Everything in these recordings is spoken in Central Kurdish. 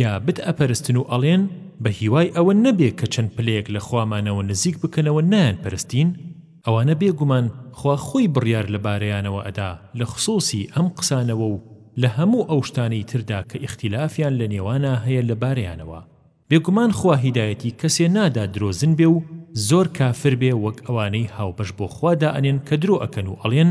یا بت ئەپەرستن و ئەڵێن بە هیوای ئەوە نەبێ کە چەند پلەیەک لە خوامانەوە نزیک بکەنەوە نایانپەرستین ئەوانە بێ گومان خوا خۆی بڕیار لە بارەیانەوە ئەدا لە خسووسی ئەم قسانەوە و لە هەموو ئەو شتانەی تردا کە ئیختیلافیان لە نێوانا هەیە لە بارەیانەوە بێ گومان خوا هیدایەتی کەسێ نادا درۆزن بێ و زۆر کافر بێ وەک ئەوانەی هاوبەش بۆ خوا دائەنێن کە درۆ ئەکەن و ئەڵێن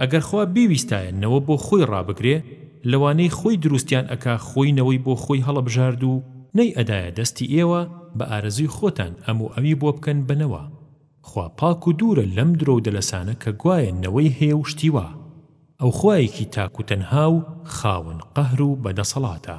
ئەگەر خوا بیویستایە نەوە بۆ خۆی ڕابگرێ لەوانەی خۆی دروستیان ئەکا خۆی نەوەی بۆ خۆی هەڵەبژارد و نەی ئەدایە دەستی ئێوە بە ئارەزوی خۆتان ئەم و ئەوی بۆ بکەن بە نەوە خوا پاک و دورە لەم درۆ و دەلەسانە کە گوایە نەوەی هەیە و شتی وا ئەو خوایەکی تاک و تەنها و خاوەن قەهر و بە دەسەڵاتە.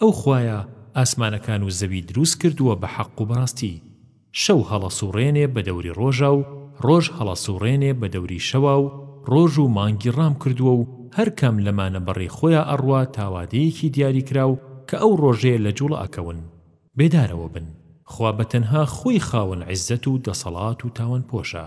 ئەو خوایە ئاسمانەکان و زەوی دروست کردووە بە حەق و بەڕاستی، شەو هەڵەسووڕێنێ بە دەوری ڕۆژا و ڕۆژ هەڵەسووڕێنێ بە دەوری شەوا و ڕۆژ و مانگی ڕام کردووە و هەر کام لەمانە بەڕێی خۆیا ئەڕوا تا وادەیەکی دیاریکراو کە ئەو ڕۆژەیە لە جوڵە ئەکەون بێدارەوە بن. خوا بە تەنها خۆی خاوەن عیززەت و دەسەڵات و تاوانپۆشە.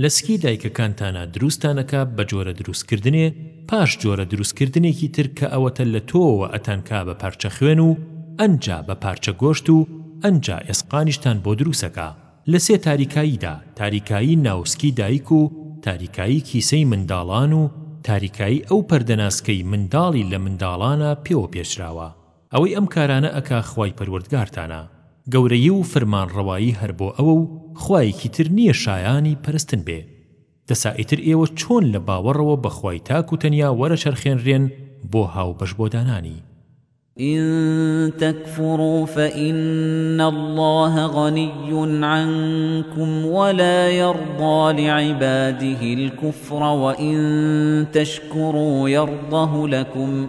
لە سکی دایکەکانتانا دروستانەکا بە جۆرە دروست کردنێ پاش جۆرە دروست کردنێکی تر کە ئەوەتە لە تۆوە ئەتانکا بە پارچە خوێن و ئەنجا بە پارچە گۆشت و ئەنجا ئێسقانیشتان بۆ دروسەکا لە سێ تاریکاییدا تاریکایی ناو سکی دایک و تاریکایی کیسەی منداڵان و تاریکایی ئەو پەردە ناسکەی منداڵی لە منداڵانا پێوە پێچراوە ئەوەی ئەم کارانە ئەکا خوای پەروەردگارتانە. گەورەیی و فرمانڕەوایی هەر بۆ ئەوە و خوایەکی تر نیە شایانی پەرستن بێ. دەسا ئیتر ئێوە چۆن لە باوەڕەوە بە خوای تاک و تەنیا وەرەچەرخێنرێن بۆ هاوبەش بۆ دانانی. ان تکفروا فان اللە غنی عنکم ولا یرضی لعباده الکفر وان تشکروا یرضه لکم.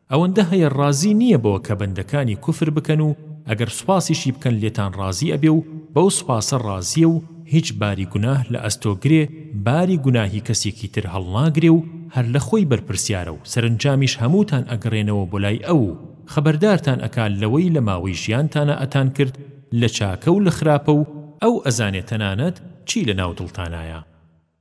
ئەوەندە هەیە ڕازی نیە بەوە کە بەندەکانی کوفر بکەن و ئەگەر سوپاسیشی بکەن لێتان ڕازی ئەبێ و بەو سوپاسە ڕازیە و هیچ باری گوناه لە ئەستۆگرێ باری گوناهی کەسێکی تر هەڵناگرێ و هەر لە خۆی بەرپرسیارە و سەرەنجامیش هەمووتان ئەگەڕێنەوە بۆ لای ئەو و خەبەردارتان ئەکا لەوەی لە ماوەی ژیانتانا ئەتان کرد لە چاکە و لە خراپە و ئەو ئەزانێ تەنانەت چی لە ناو دڵتانایە.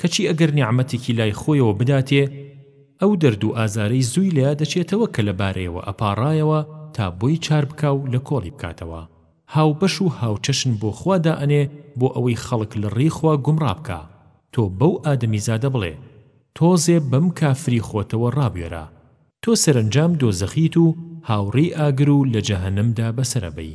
کەچی ئەگەر نیعمەتێکی لای خۆیەوە بداتێ ئەو دەرد و ئازارەی زووی لە یادەچێتەوە کە لە بارەیەوە ئەپاڕایەوە تا بۆی چار بکا و لە کۆڵی بکاتەوە هاوبەش و هاوچەشن بۆ خوا دائەنێ بۆ ئەوەی خەڵک لە ڕێی خوا گومڕا بکا تۆ بەو ئادەمیزادە بڵێ تۆزێ بەم کافری خۆتەوە ڕابوێرە تۆ سەرەنجام دۆزەخیت و هاوڕێی ئاگر و لە جەهەنەمدا بەسەر ئەبەی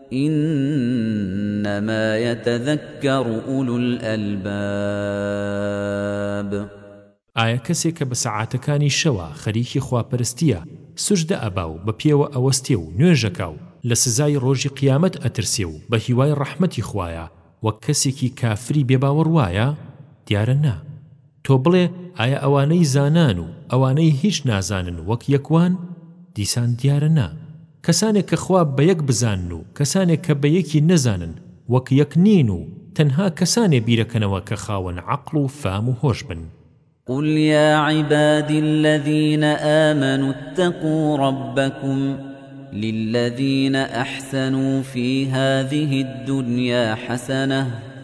انما یتذکر اولو الالباب. ئایا کەسێک کە بە سەعاتەکانی شەوە خەریکی خواپەرستیە سوجدە ئەبا و بە پێوە ئەوەستێ و نوێژ ئەکا و لە سزای ڕۆژی قیامەت ئەترسێ و بە هیوای ڕەحمەتی خوایە وەک کەسێکی کافری بێ باوەڕ وایە؟ دیارە نا. تۆ بڵێ، ئایا ئەوانەی زانان و ئەوانەی هیچ نازانن وەک یەک وان؟ دیسان دیارە نا. کەسانێک کە خوا بە یەک بزانن و کەسانێک کە بە یەکی نەزانن وەک یەک نین و تەنها کەسانێ بیرەکەنەوە کە خاوەن عەقڵ و فام و هۆش بن. قل يا عباد الذين آمنوا اتقوا ربكم للذين أحسنوا في هذه الدنيا حسنة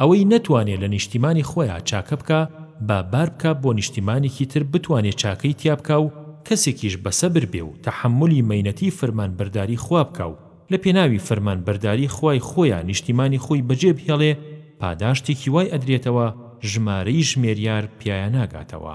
ئەوەی نەتوانێ لە نیشتیمانی خۆیا چاکە بکا با بار بکا بۆ نیشتیمانێکی تر بتوانێ چاکەی تیا بکا و کەسێکیش بە سەبر بێ و تەحەمولی مەینەتی فەرمان بەرداری خوا بکا و لە پێناوی فەرمان بەرداری خوای خۆیا نیشتیمانی خۆی بەجێ بهێڵێ پاداشتێکی وای ئەدرێتەوە ژمارەی ژمێریار پیایا ناگاتەوە.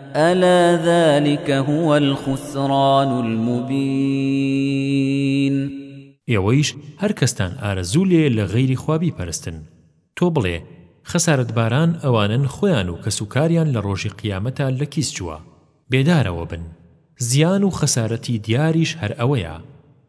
الا ذلک هو الخسران المبین ئێوەیش هەر کەستان ئارەزوو لێ لە غەیری خوا بیپەرستن تۆ بڵێ خەسارەتباران ئەوانەن خۆیان و کەس و کاریان لە ڕۆژی قیامەتا لە کیس چووە بێدارەوە بن زیان و خەسارەتی دیاریش هەر ئەوەیە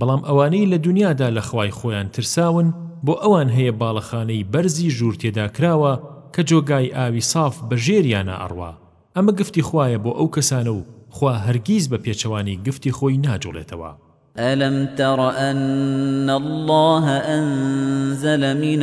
بەڵام ئەوانەی لە دونیادا لە خوای خۆیان ترساون بۆ ئەوان هەیە باڵەخانەی بەرزی ژوور تێدا کراوە کە جۆگای ئاوی ساف بە ژێریانا ئەڕوا ئەمە گفتی خوایە بۆ ئەو کەسانە و خوا هەرگیز بە پێچەوانی گفتی خۆی ناجوڵێتەوە. الم تر ان اللە انزل من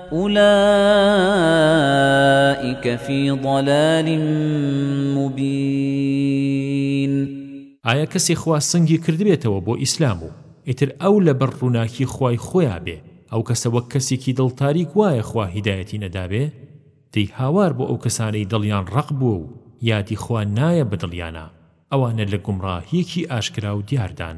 اولئک فی ضلال مبین ئایا کەسێ خوا سنگی کردبێتەوە بۆ ئیسلام و ئیتر ئەو لەبەر ڕووناکی خوای خۆیا بێ ئەو کەسە وەک کەسێکی دڵ تاریک وایە خوا هیدایەتی نەدابێ دەی هاوار بۆ ئەو کەسانەی دڵیان ڕەق بووە و یادی خوا نایە بە دڵیانا ئەوانە لە گومڕاهیەکی ئاشکرا و دیاردان.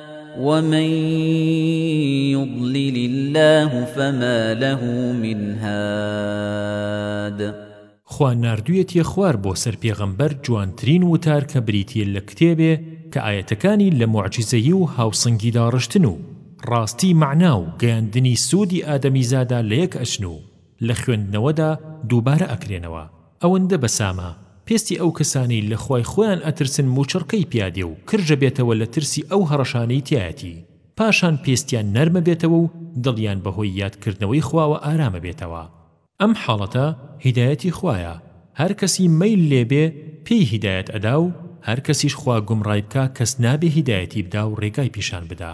ومن یضلل اللە فما له من هاد خوا ناردویەتیە خوار بۆ سەر پێغەمبەر جوانترین وتار کە بریتیە لە کتێبێ کە ئایەتەکانی لە موعجیزەیی و هاوسەنگی داڕشتن و ڕاستی مەعنا و گەیاندنی سوودی ئادەمیزادا لەیەک ئەچن و لە خوێندنەوەدا دووبارە ئەکرێنەوە ئەوەندە بەسامە پێستی ئەو کەسانەی لە خوای خۆیان ئەترسن موچڕکەی پیا دێ و کرژە بێتەوە لە ترسی ئەو هەڕەشانەی تیایەتی پاشان پێستیان نەرمە بێتەوە و دڵیان بەهۆی یاد کردنەوەی خواوە ئارامە بێتەوە ئەم حاڵەتە هیدایەتی خوایە هەر کەسی مەیل لێ بێ پێی هیدایەت ئەدا و هەر کەسیش خوا گومڕای بکا کەس نابێ هیدایەتی بدا و ڕێگای پیشان بدا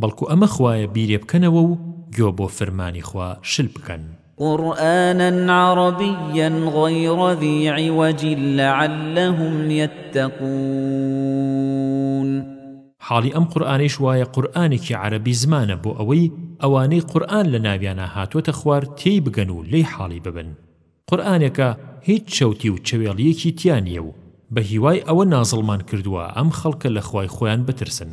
بەڵکو ئەمە خوایە بیرێ بکەنەوە و گۆ بۆ فرمانی خوا شل بکەن. قرآنا عربيا غير ذي عوج لعلهم يتقون حاڵی ئەم قورئانەیش وایە قورئانێکی عەرەبی زمانە بۆ ئەوەی ئەوانەی قورئان لە ناویانا هاتووەتە خوار تێی بگەن و لێی حاڵی ببن قورئانێکە هیچ چەوتی و چەوێڵییەکی تیا نییە و بە هیوای ئەوە نازڵمان کردووە ئەم خەڵکە لە خوای خۆیان بترسن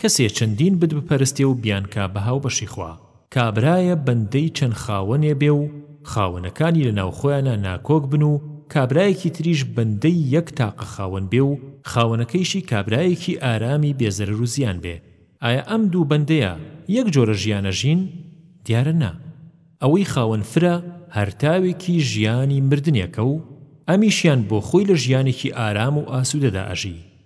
کەسێ چەندین بت بپەرستێ و بیانکا بە هاوبەشی خوا، کابرایە بەندەی چەند خاوەنێ بێ و خاوەنەکانی لە ناو خۆیانا ناکۆک بن و کابرایەکی تریش بەندەی یەک تاقە خاوەن بێ و خاوەنەکەیشی کابرایەکی ئارامی بێ زەرەر و زیان بێ، ئایا ئەم دوو بەندەیە یەک جۆرە ژیان ئەژین؟ دیارە نا. ئەوەی خاوەن فرە هەر تاوێکی ژیانی مردنێکە و ئەمیشیان بۆ خۆی لە ژیانێکی ئارام و ئاسوودەدا ئەژی.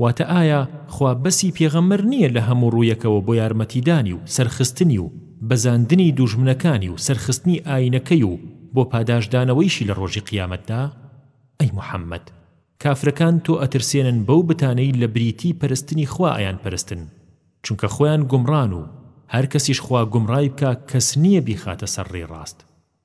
واتە ئایا خوا بەسی پێغەمبەر نیە لە هەموو ڕوویەکەوە بۆ یارمەتیدانی و سەرخستنی و بەزاندنی دووژمنەکانی و سەرخستنی ئاینەکەی و بۆ پاداشتدانەوەیشی لە ڕۆژی قیامەتدا؟ ئەی محمد کافرەکان تۆ ئەترسێنن بەو بتانەی لە بریتی پەرستنی خوا ئەیان پەرستن چونکە خۆیان گومڕان و هەرکەسیش خوا گومڕای بکا کەس نیە بیخاتە سەر ڕێی ڕاست.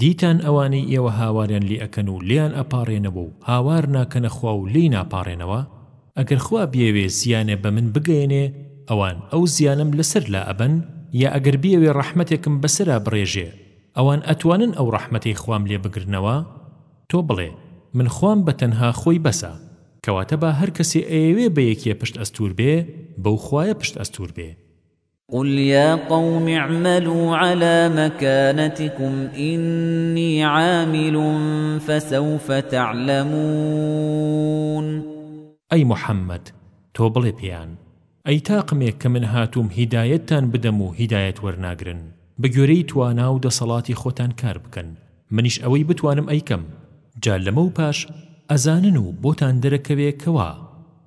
دیتان ئەوانەی ئێوە هاواریان لێ ئەکەن و لێیان ئەپاڕێنەوە و هاوار ناکەنە خوا و لێی ناپاڕێنەوە، ئەگەر خوا بیەوێ زیانێ بە من بگەیەنێ ئەوان ئەو زیانەم لەسەر لا ئەبەن، یا ئەگەر بیەوێ ڕەحمەتێکم بەسەرا بڕێژێ ئەوان ئەتوانن ئەو ڕەحمەتەی خوام لێ بگرنەوە؟ تۆ بڵێ، من خوام بە تەنها خۆی بەسە. کەواتە با هەر کەسێ ئەیەوێ بە یەکێ پشت ئەستوور بێ، بەو خوایە پشت ئەستوور بێ. قل یا قوم اعملوا علی مکانتکم انی عامل فسوف تعلمون ئەی محەممەد، تۆ بڵێ پێیان، ئەی تاقمێک کە من هاتووم هیدایەتتان بدەم و هیدایەت وەرناگرن، بە گوێرەی توانا و دەسەڵاتی خۆتان کار بکەن، منیش ئەوەی بتوانم ئەیکەم، جا لەمەو پاش ئەزانن و بۆتان دەرەکەوێ کەوا.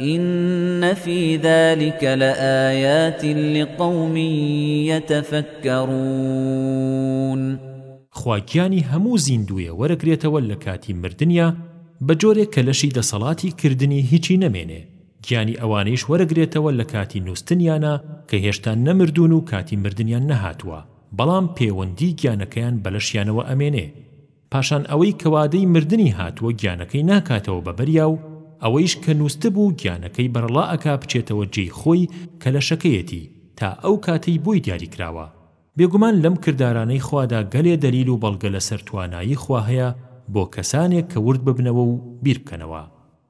ان فی ذلک لآیات لقوم یتفکرون خوا گیانی هەموو زیندووێ وەرەگرێتەوە لە کاتی مردنیا بە جۆرێک کە لەشی دەسەڵاتی کردنی هیچی نەمێنێ گیانی ئەوانەیش وەرەگرێتەوە لە کاتی نوستنیانا کە هێشتا نەمردوون و کاتی مردنیان نەهاتووە بەڵام پێوەندی گیانەکەیان بە لەشیانەوە ئەمێنێ پاشان ئەوەی کە وادەی مردنی هاتووە گیانەکەی ناکاتەوە بە بەریا و ئەوەیش کە نووستبوو گیانەکەی بەرەڵا ئەکا بچێتەوە جێی خۆی کە لەشەکەیەتی تا ئەو کاتەی بۆی دیاری کراوە بێگومان لەم کردارانەی خوادا گەلێ دەلیل و بەڵگە لەسەر توانایی خوا هەیە بۆ کەسانێک کە ورد ببنەوە و بیر بکەنەوە.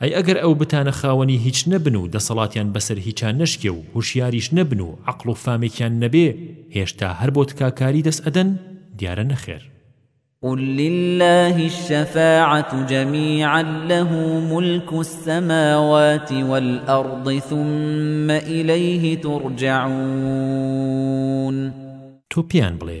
ئەی ئەگەر ئەو بتانە خاوەنی هیچ نەبن و دەسەڵاتیان بەسەر هیچا نەشکێ و هوشیاریش نەبن و عەقڵ و فامێکیان نەبێ هێشتا هەر بۆ تکاکاری دەست ئەدەن؟ دیارە نەخێر. قل للە الشفاعت جمیعا لە ملک السماوات والارض ثم الیه ترجعون تۆ پێیان بڵێ،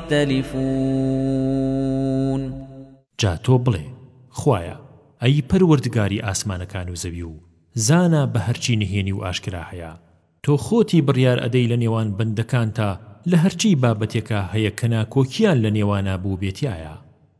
یەختەلیفوون. جا تۆ بڵێ، خوایە، ئەی پەروەردگاری ئاسمانەکان و زەوی و زانا بە هەرچی نهێنی و ئاشکرا هەیە، تۆ خۆتی بڕیار ئەدەی لە نێوان بەندەکانتا لە هەرچی بابەتێکا هەیە کە ناکۆکییان لە نێوانا بووبێتیایە،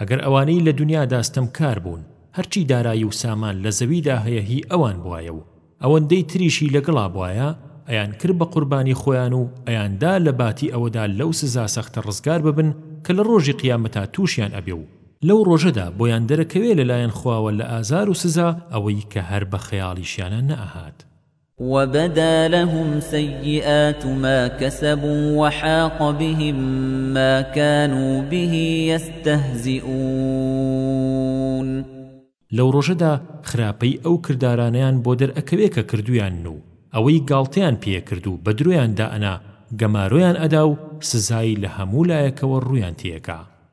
ئەگەر ئەوانەی لە دونیادا ستەمکار بوون هەرچی دارایی و سامان لە زەویدا هەیە هی ئەوان بوایە و ئەوەندەی تریشی لەگەڵا بوایە ئەیان کرد بە قوربانی خۆیان و ئەیاندا لە باتی ئەوەدا لەو سزا سەختە ڕزگار ببن کە لە ڕۆژی قیامەتا تووشیان ئەبێ و لەو ڕۆژەدا بۆیان دەرەکەوێ لەلایەن خواوە لە ئازار و سزا ئەوەی کە هەر بە خەیاڵیشیانا نەئەهات. وبدا لهم سیئات ما کسبوا وحاق بهم ما کانوا به یستهزئون لەو ڕۆژەدا خراپەی ئەو کردارانەیان بۆ دەرئەکەوێ کە کردویانن و ئەوەی گاڵتەیان پێ ئەکرد و بە درۆیان دائەنا گەمارۆیان ئەدا و سزای لە هەموو لایەکەوە ڕوویان تێ ئەکا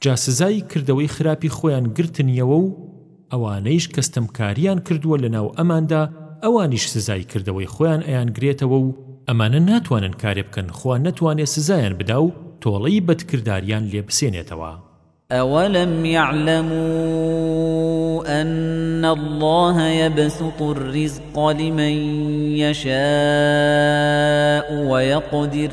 جا سزای کردەوەی خراپی خۆیان گرتنیەوە و ئەوانەیش کە ستەمکاریان کردووە لە ناو ئەماندا ئەوانیش سزای کردەوەی خۆیان ئەیانگرێتەوە و ئەمانە ناتوانن کارێ بکەن خوا نەتوانێ سزایان بدا و تۆڵەی بەدکرداریان لێ بسێنێتەوە. ئەوەلەم یەعلەمو ئەن اللە یەبسوط الرزق لمن یەشاء ویقدر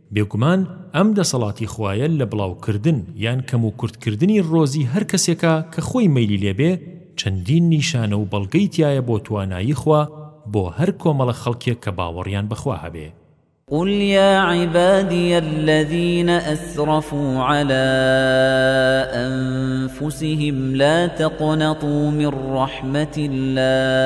بێگومان ئەم دەسەڵاتی خوایە لە بڵاوکردن یان کەموکورتکردنی ڕۆزی هەر کەسێکا کە خۆی مەیلی لێ بێ، چەندین نیشانە و بەڵگەی تیایە بۆ توانایی خوا بۆ هەر کۆمەڵە خەڵکێک کە باوەڕیان بە خوا هەبێ. قل يا عبادي الذين أسرفوا على أنفسهم لا تقنطوا من رحمة الله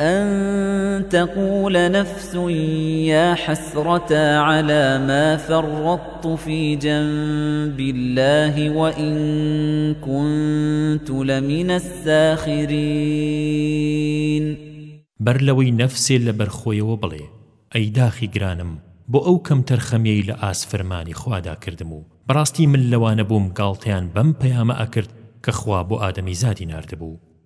ان تقول نفس یا حسرتی علی ما فرطت فی جنب الله و ان کنت لمن الساخرین بەر لەوەی نەفسێ لە بەر خۆیەوە بڵێ ئەی داخی گرانم بۆ ئەو کەمتەرخەمیەی لە ئاست فەرمانی خوادا کردم و بەڕاستی من لەوانە بووم گاڵتەیان بەم پەیامە ئەکرد کە خوا بۆ ئادەمیزادی ناردبوو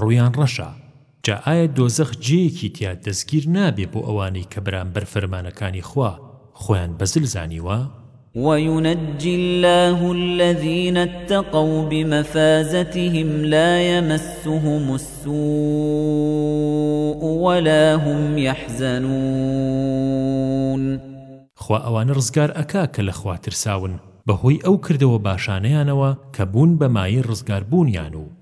ڕوویان ڕەشە، جا ئایا دۆزەخ جێیەکی تیا دەستگیر نابێ بۆ ئەوانەی کە بەرامبەر فەرمانەکانی خوا خۆیان بەزل زانیوە؟ وينجي الله الذين اتقوا بمفازتهم لا يمسهم السوء ولا هم يحزنون خوا ئەوانە ڕزگار ئەکا کە لەخوا ترساون بەهۆی ئەو کردەوە باشانەیانەوە کە بوون بە مایەی ڕزگاربوونیان و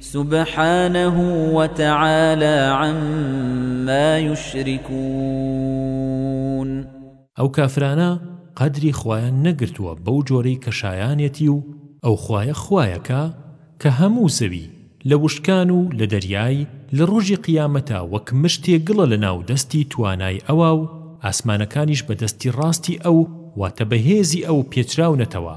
سبحانه وتعالی عما یشرکون ئەو کافرانە قەدری خوایان نەگرتووە بەو جۆرەی کە شایانێتی و ئەو خوایە خوایەکە کە هەموو زەوی لە وشکان و لە دەریای لە ڕۆژی قیامەتا وەک مشتێ گڵە لە ناو دەستی توانای ئەوا و ئاسمانەکانیش بە دەستی ڕاستی ئەو واتە بە هێزی ئەو پێچراونەتەوە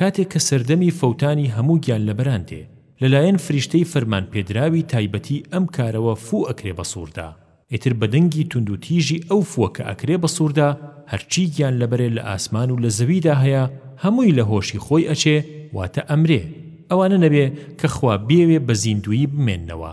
کاتێک کە سەردەمی فەوتانی هەموو گیانلەبەران دێ، لەلایەن فریشتەی فەرمانپێدراوی تایبەتی ئەم کارەوە فوو ئەکرێ بە سووردا، ئیتر بە دەنگی توندوتیژی ئەو فووە کە ئەکرێ بە سووردا، هەرچی گیانلەبەرێ لە ئاسمان و لە زەویدا هەیە هەمووی لە هۆشی خۆی ئەچێ، واتە ئەمرێ، ئەوانە نەبێ کە خوا بیەوێ بە زیندوویی بمێننەوە.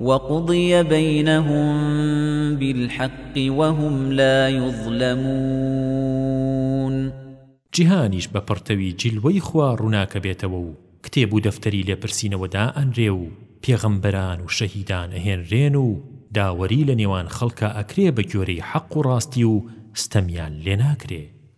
وقضی بینهم بالحق وهم لا یظلمون جیهانیش بە پڕتەوی جیلوەی خوا ڕووناکە بێتەوە و کتێب و دەفتەری لێپرسینەوە دائەنرێ و پێغەمبەران و شەهیدان ئەهێنرێن و داوەری لە نێوان خەڵکا ئەکرێ بە گۆرەی حەق و ڕاستی و ستەمیان لێ ناکرێ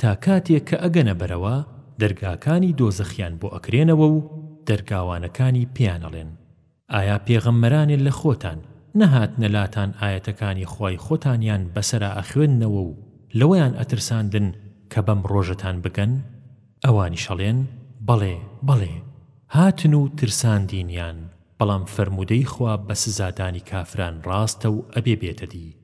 تا کاتێک کە ئەگەنە بەرەوە دەرگاکانی دۆزەخیان بۆ ئەکرێنەوە و دەرگاوانەکانی پێیان ئەڵێن، ئایا پێغەمبەرانێ لە خۆتان نەهاتنە لاتان ئایەتەکانی خوای خۆتانیان بەسەرا ئەخوێننەوە و لەوەیان ئەترساندن کە بەم ڕۆژەتان بگەن؟ ئەوانیش ئەڵێن، بەڵێ، بەڵێ، هاتن و ترساندینیان، بەڵام فەرموودەی خوا بە سزادانی کافران ڕاستە و ئەبێ بێتەدی.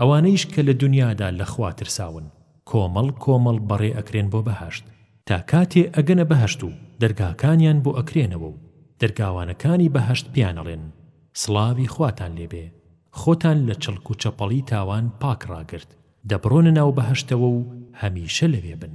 ئەوانەیش کە لە دونیادا لە خوا ترساون کۆمەڵ کۆمەڵ بەڕێ ئەکرێن بۆ بەهەشت، تا کاتێ ئەگەنە بەهەشت و دەرگاکانیان بۆ ئەکرێنەوە و دەرگاوانەکانی بەهەشت پێیان ئەڵێن، سڵاوی خواتان لێ بێ، خۆتان لە چڵک و چەپەڵی تاوان پاک ڕاگرت، دەبڕۆنە ناو بەهەشتەوە و هەمیشە لەوێ بن.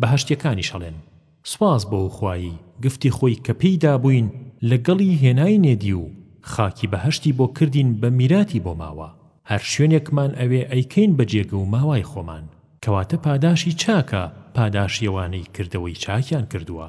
بەهەشتیەکانیش ئەڵێن، سوپاس بۆ خوای گفتی خۆی کە پێی دابووین لە گەڵی هێناینێ دی و خاکی بەهەشتی بۆ کردین بە میراتی بۆ ماوە هەر شوێنێکمان ئەوێ ئەیکەین بە جێگە و ماوای خۆمان کەواتە پاداشی چاکە پاداشی ئەوانەی کردەوەی چاکیان کردووە.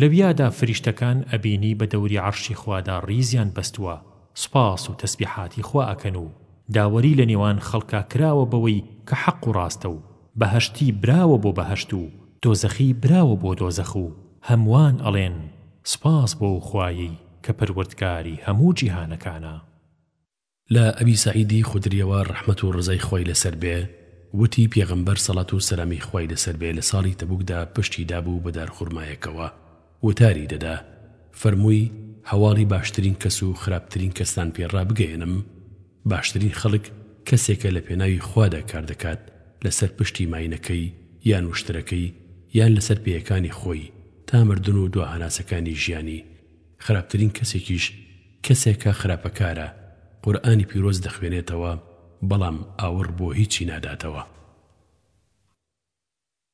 لەویادا فریشتەکان ئەبینی بە دەوری عەرشی خوادا ڕیزیان بەستوە سوپاس و تەسبیحاتی خوا ئەکەن و داوەری لە نێوان خەڵکا کراوە بەوەی کە حەق و ڕاستە و بەهەشتی براوە بۆ بەهەشت و دۆزەخی براوە بۆ دۆزەخ و هەموان ئەڵێن سوپاس بۆ ئەو خوایەی کە پەروەردگاری هەموو جیهانەکانە. لە ئەبی سەعیدی خودریەوە ڕەحمەت و ڕەزای خوای لەسەر بێ وتی، پێغەمبەر سەڵات و سەلامی خوای لەسەر بێ لە ساڵی تەبوکدا پشتی دابوو بە دارخورمایەکەوە وتاری دەدا فەرمووی، هەواڵی باشترین کەس و خراپترین کەستان پێ ڕابگەیەنم؟ باشترین خەڵک کەسێکە لە پێناوی خوادا کار دەکات لەسەر پشتی ماینەکەی یان وشترەکەی یان لەسەر پێیەکانی خۆی تا مردن و دواهەناسەکانی ژیانی، خراپترین کەسێکیش، کەسێک کە خراپەکارە قورئانی پیرۆز دەخوێنێتەوە بەڵام ئاوڕ بۆ هیچی ناداتەوە.